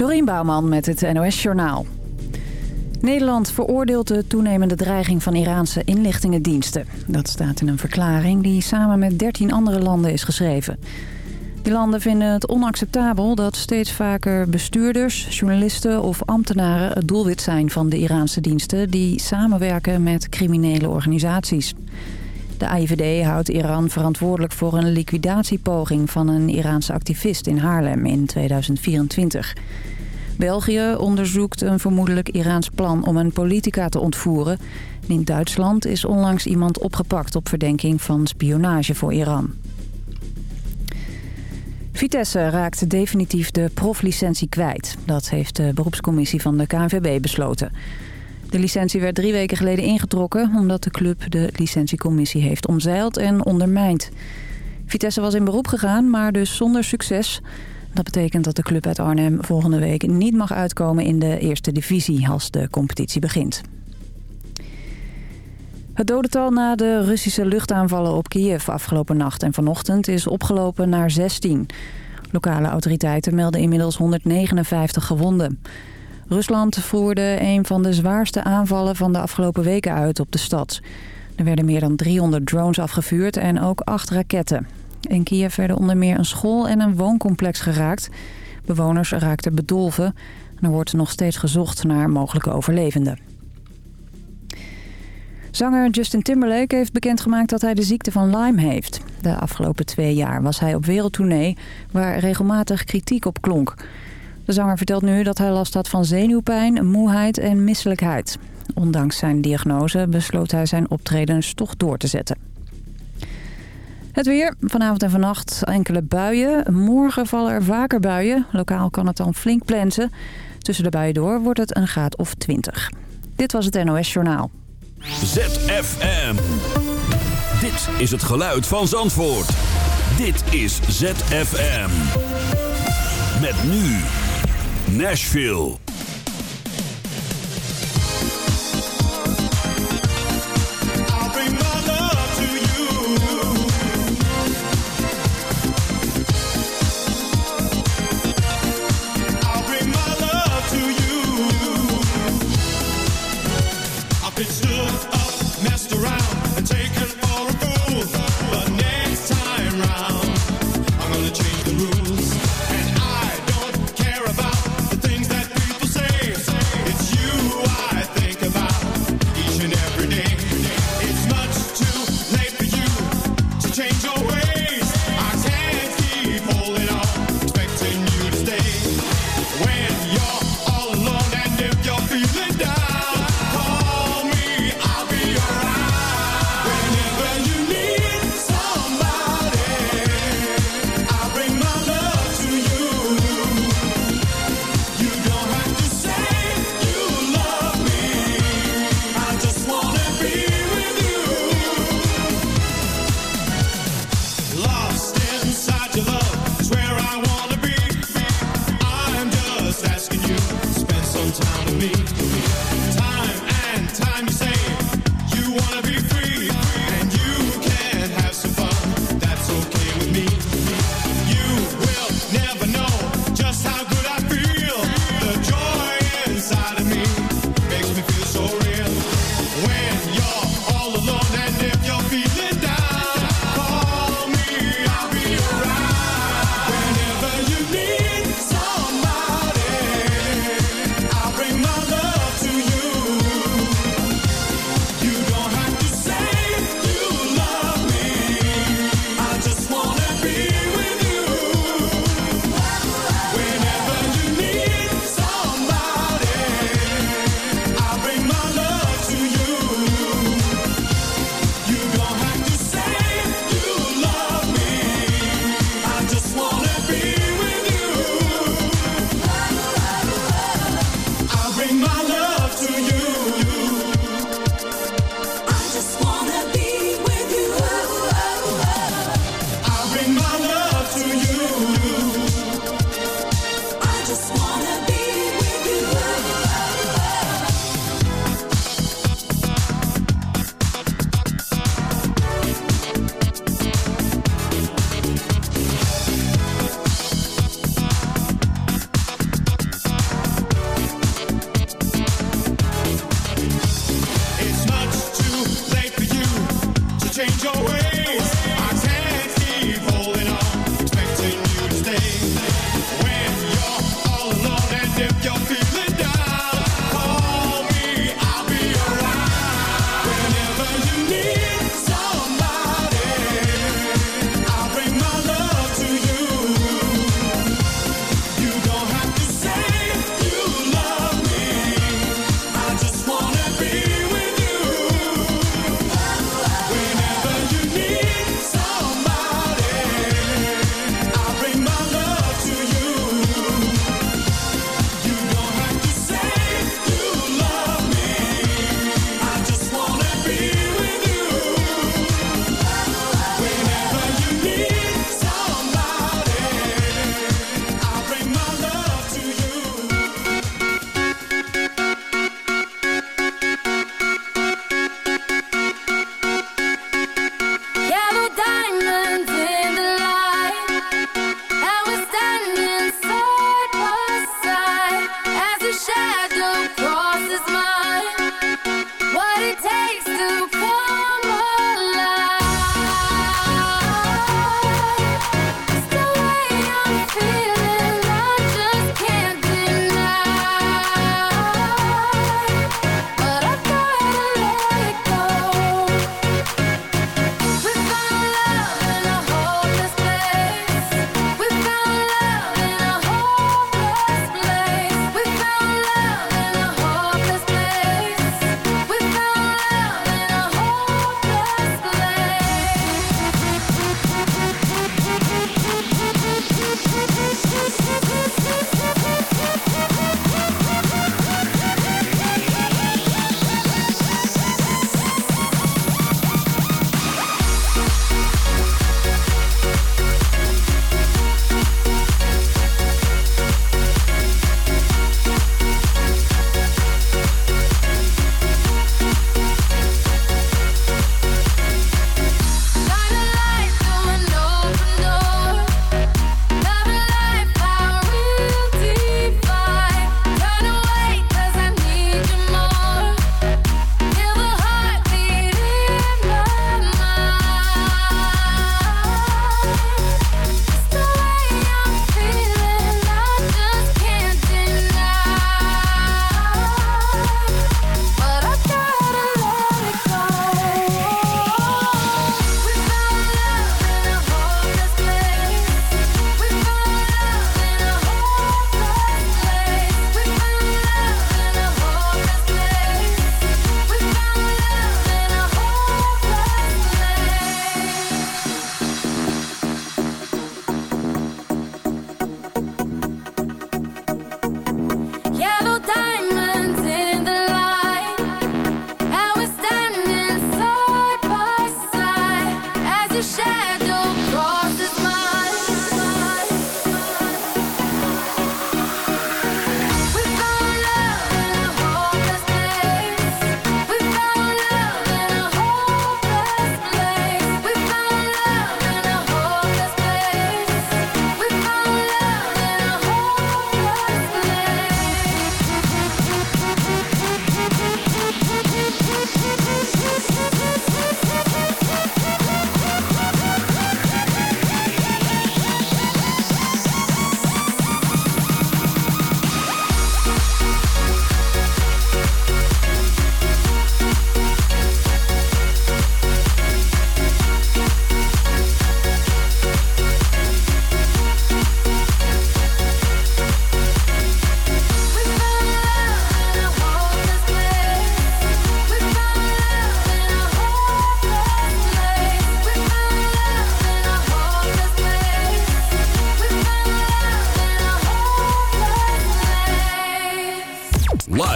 Dorien Bouwman met het NOS Journaal. Nederland veroordeelt de toenemende dreiging van Iraanse inlichtingendiensten. Dat staat in een verklaring die samen met 13 andere landen is geschreven. Die landen vinden het onacceptabel dat steeds vaker bestuurders, journalisten of ambtenaren het doelwit zijn van de Iraanse diensten die samenwerken met criminele organisaties. De AIVD houdt Iran verantwoordelijk voor een liquidatiepoging van een Iraanse activist in Haarlem in 2024. België onderzoekt een vermoedelijk Iraans plan om een politica te ontvoeren. in Duitsland is onlangs iemand opgepakt op verdenking van spionage voor Iran. Vitesse raakt definitief de proflicentie kwijt. Dat heeft de beroepscommissie van de KNVB besloten. De licentie werd drie weken geleden ingetrokken... omdat de club de licentiecommissie heeft omzeild en ondermijnd. Vitesse was in beroep gegaan, maar dus zonder succes. Dat betekent dat de club uit Arnhem volgende week niet mag uitkomen in de eerste divisie als de competitie begint. Het dodental na de Russische luchtaanvallen op Kiev afgelopen nacht en vanochtend is opgelopen naar 16. Lokale autoriteiten melden inmiddels 159 gewonden. Rusland voerde een van de zwaarste aanvallen van de afgelopen weken uit op de stad. Er werden meer dan 300 drones afgevuurd en ook acht raketten. In Kiev werden onder meer een school en een wooncomplex geraakt. Bewoners raakten bedolven. En er wordt nog steeds gezocht naar mogelijke overlevenden. Zanger Justin Timberlake heeft bekendgemaakt dat hij de ziekte van Lyme heeft. De afgelopen twee jaar was hij op wereldtournee waar regelmatig kritiek op klonk. De zanger vertelt nu dat hij last had van zenuwpijn, moeheid en misselijkheid. Ondanks zijn diagnose besloot hij zijn optredens toch door te zetten. Het weer. Vanavond en vannacht enkele buien. Morgen vallen er vaker buien. Lokaal kan het dan flink plensen. Tussen de buien door wordt het een graad of 20. Dit was het NOS Journaal. ZFM. Dit is het geluid van Zandvoort. Dit is ZFM. Met nu Nashville.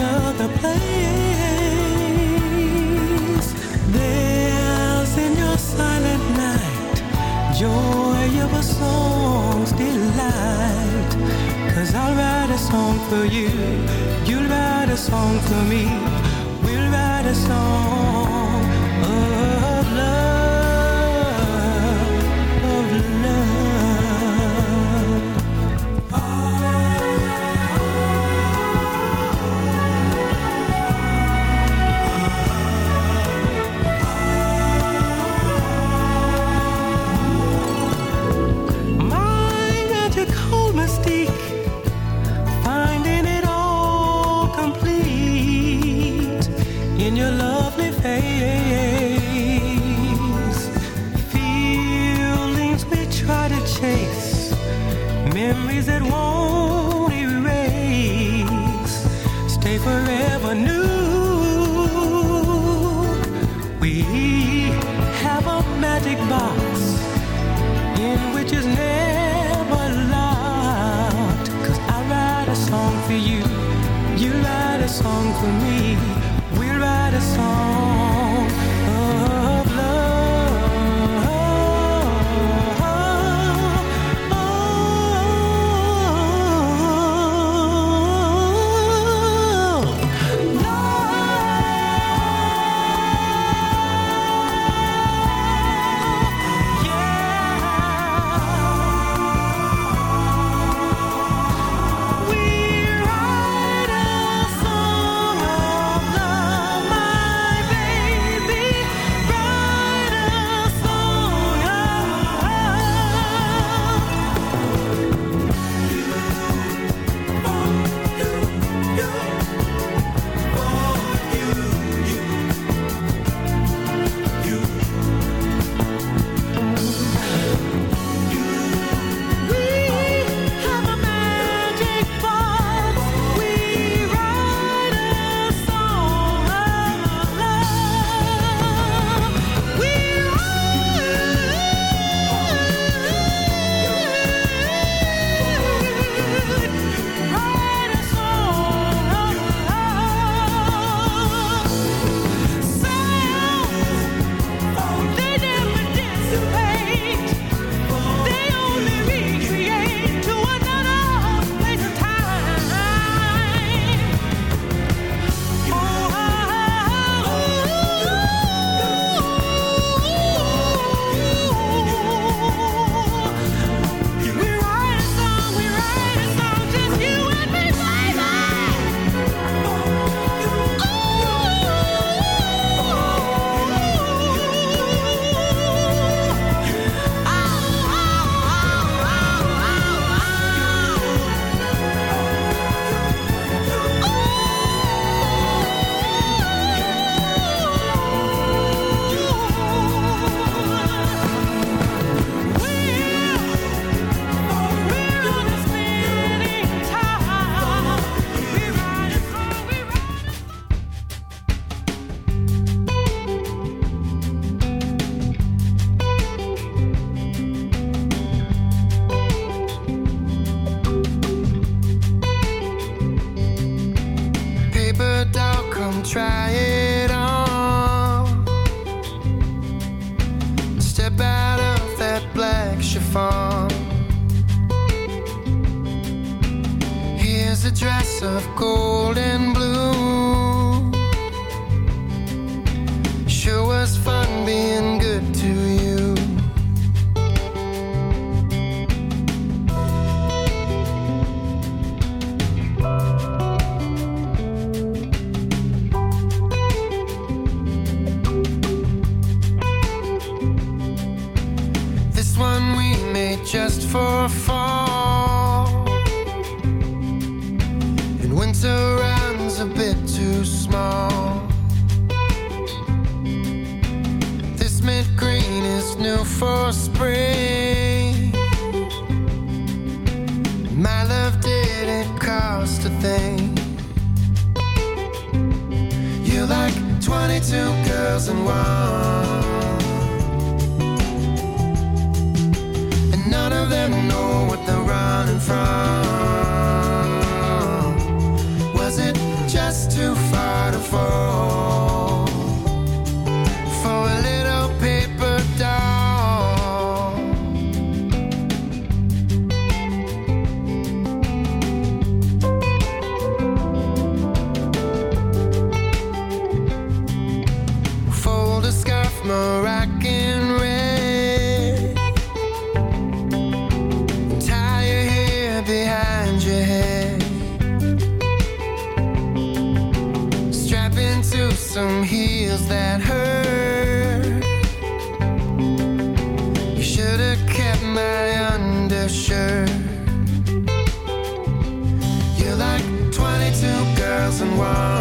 another place. There's in your silent night, joy of a song's delight. Cause I'll write a song for you, you'll write a song for me, we'll write a song of love. for me. and try it on. Step out of that black chiffon. Here's a dress of gold and at my undershirt. You're like 22 girls in one.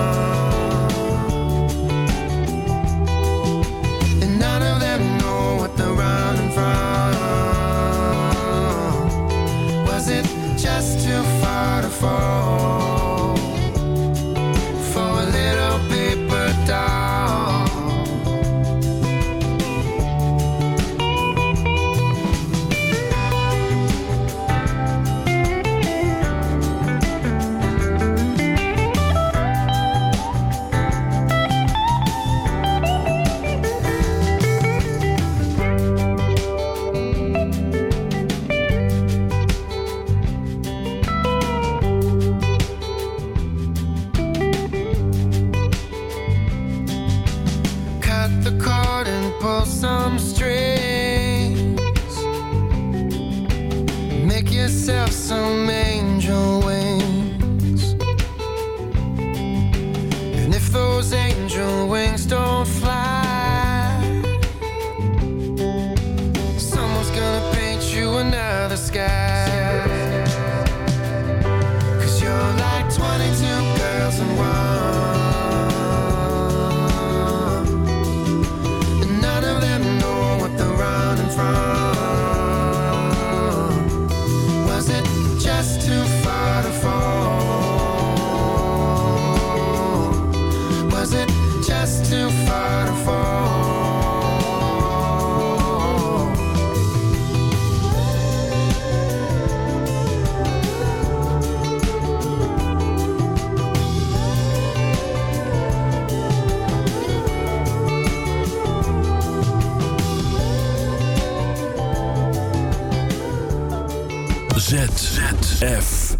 ZZFM.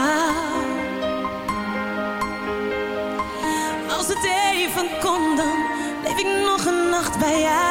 yeah.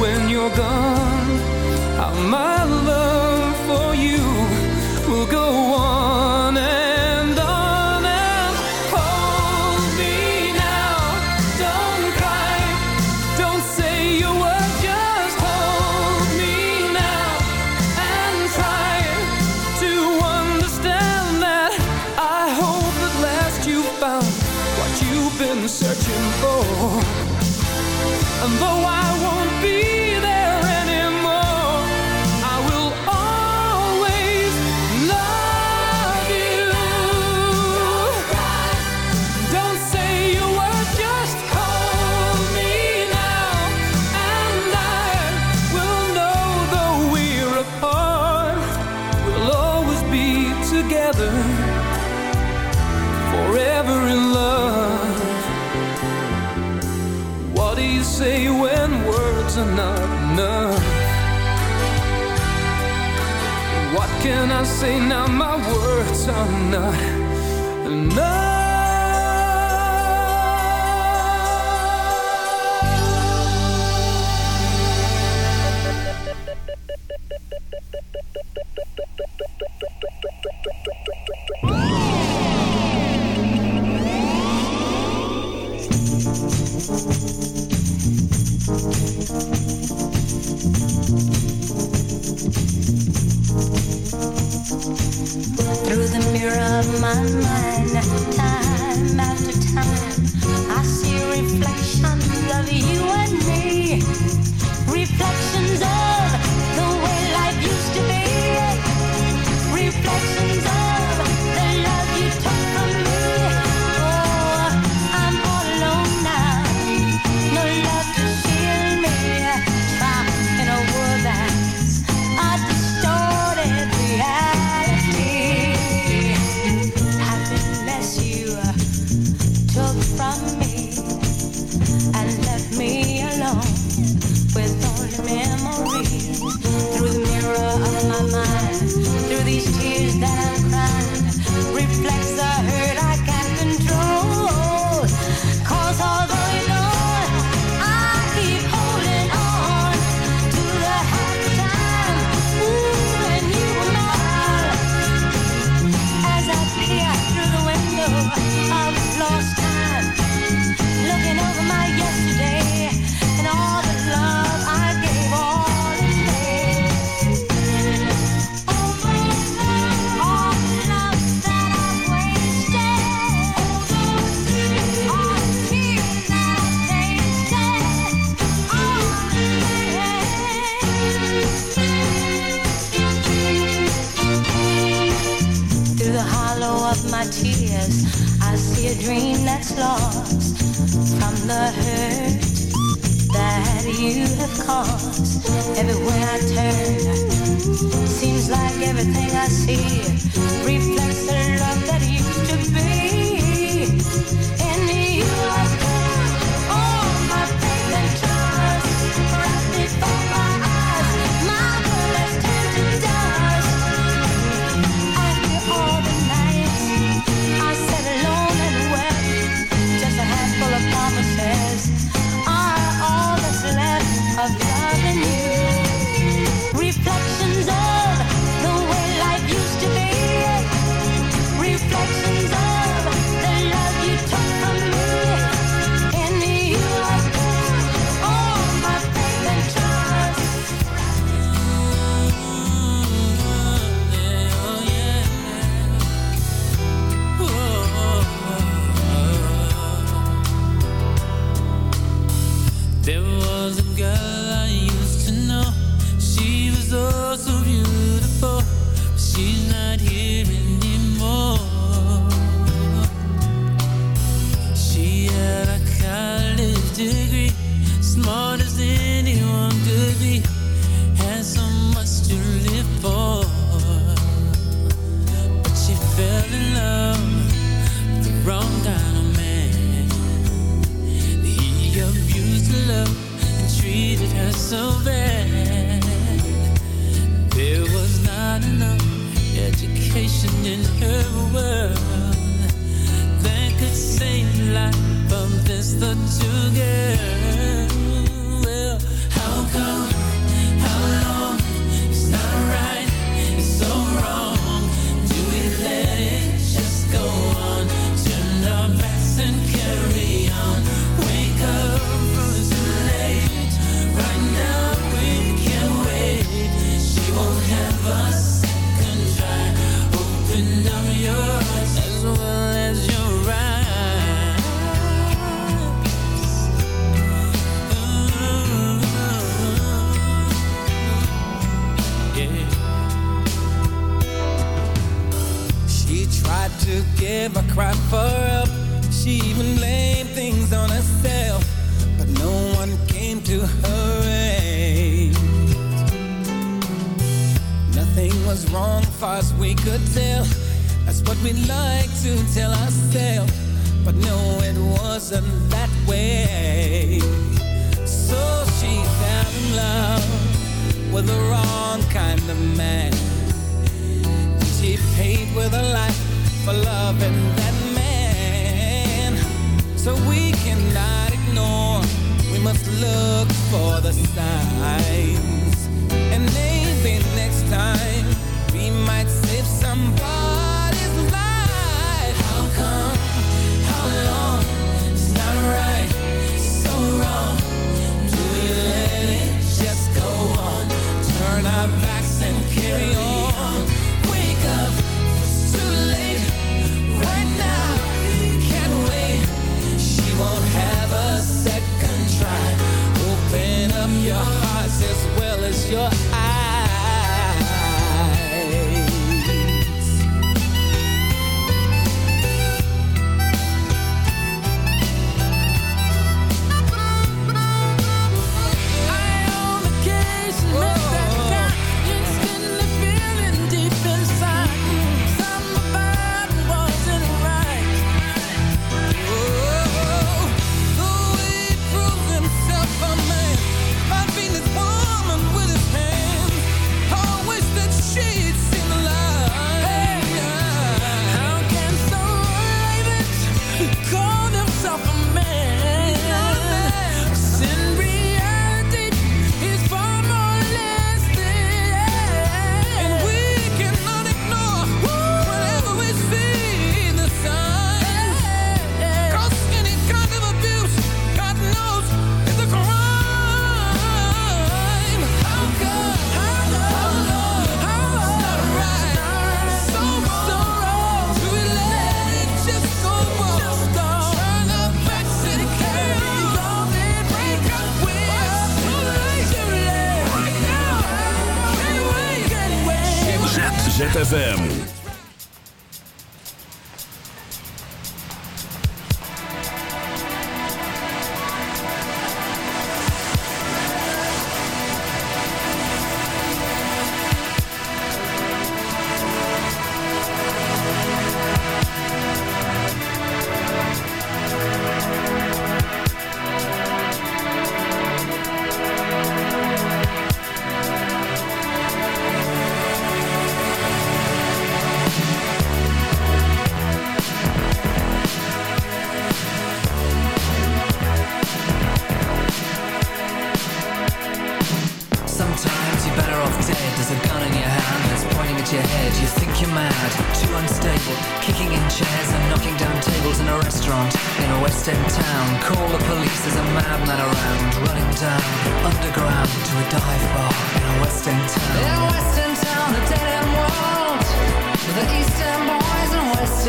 when you're gone. How my love for you will go on. words are not Bye.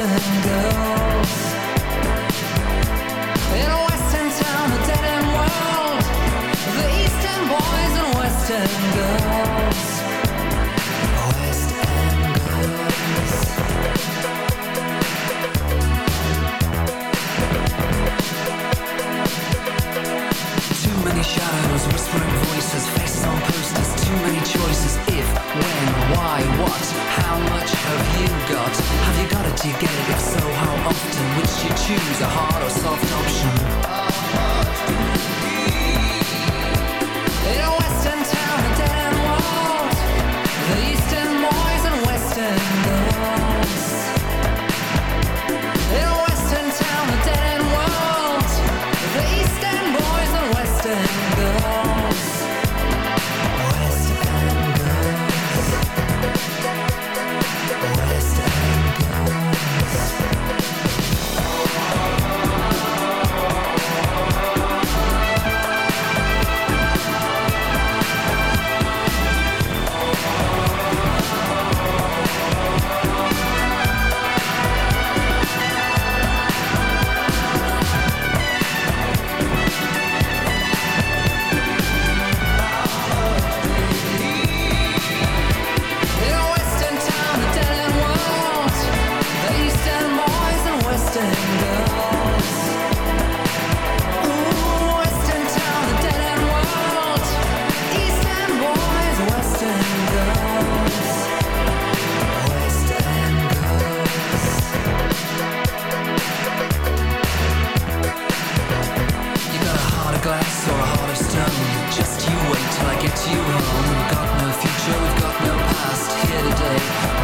And glass or a heart of stone Just you wait till I get you home We've got no future, we've got no past. Here today,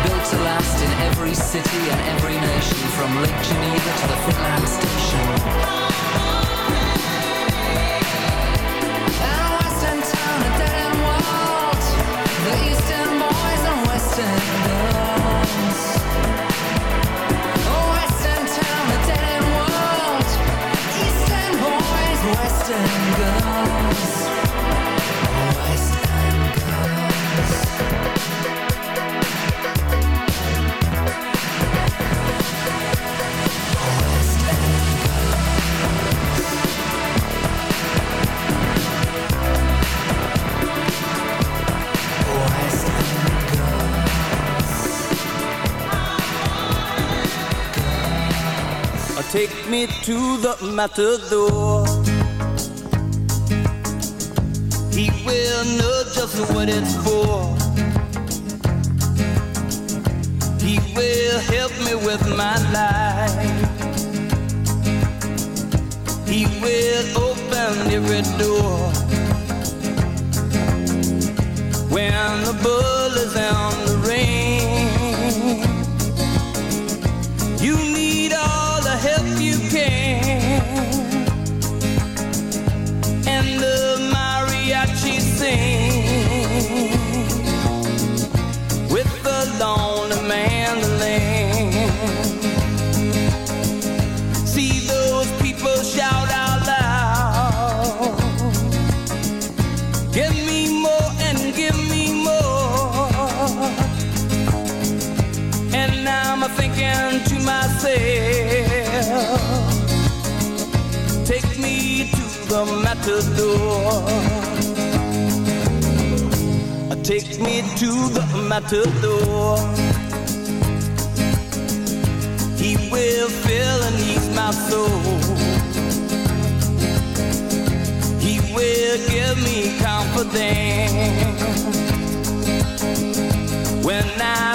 built to last in every city and every nation. From Lake Geneva to the Finland Station. Take me to the matador. Just what it's for. He will help me with my life. He will open every door. When the bull is on the ring, you need all the help you can. And I'm thinking to myself, take me to the matador. Take me to the matador. He will fill and ease my soul. He will give me confidence when I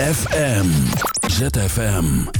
ZFM. ZFM.